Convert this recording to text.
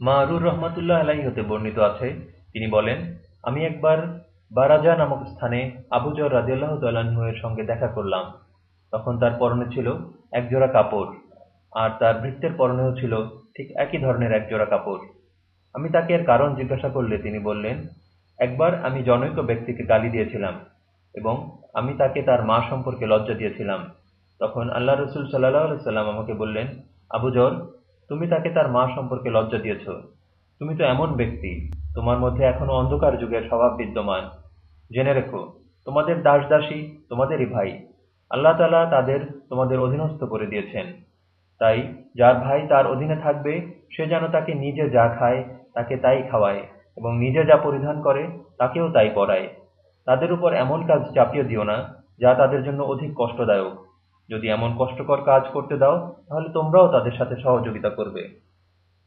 মারুর রহমাতুল্লাহ আলাই হতে বর্ণিত আছে। তিনি বলেন, আমি একবার বারাজা নামক স্থানে আবুজর রাজিয়াল্লাহ তাল্লাহ্ন এর সঙ্গে দেখা করলাম। তখন তার পরনে ছিল একজোড়া কাপড়, আর তার ভৃত্যের পরনেও ছিল ঠিক একই ধরনের একজোড়া কাপড়। আমি তাকে এর কারণ জিজ্ঞাসা করলে তিনি বললেন, একবার আমি জনৈক ব্যক্তিকে গালি দিয়েছিলাম এবং আমি তাকে তার মা সম্পর্কে লজ্জা দিয়েছিলাম। তখন আল্লাহ রসুল সাল্লাহ সাল্লাম আমাকে বললেন আবুজর তুমি তাকে তার মা সম্পর্কে লজ্জা দিয়েছ। তুমি তো এমন ব্যক্তি, তোমার মধ্যে এখনও অন্ধকার যুগের স্বভাব বিদ্যমান। জেনে রেখো, তোমাদের দাস দাসী তোমাদেরই ভাই। আল্লাহ তালা তাদের, তোমাদের অধীনস্থ করে দিয়েছেন। তাই যার ভাই তার অধীনে থাকবে, সে যেন তাকে নিজে যা খায়, তাকে তাই খাওয়ায় এবং নিজে যা পরিধান করে, তাকেও তাই পরায়। তাদের উপর এমন কাজ চাপিয়ে দিও না, যা তাদের জন্য অধিক কষ্টদায়ক। যদি এমন কষ্টকর কাজ করতে দাও তাহলে তোমরাও তাদের সাথে সহযোগিতা করবে।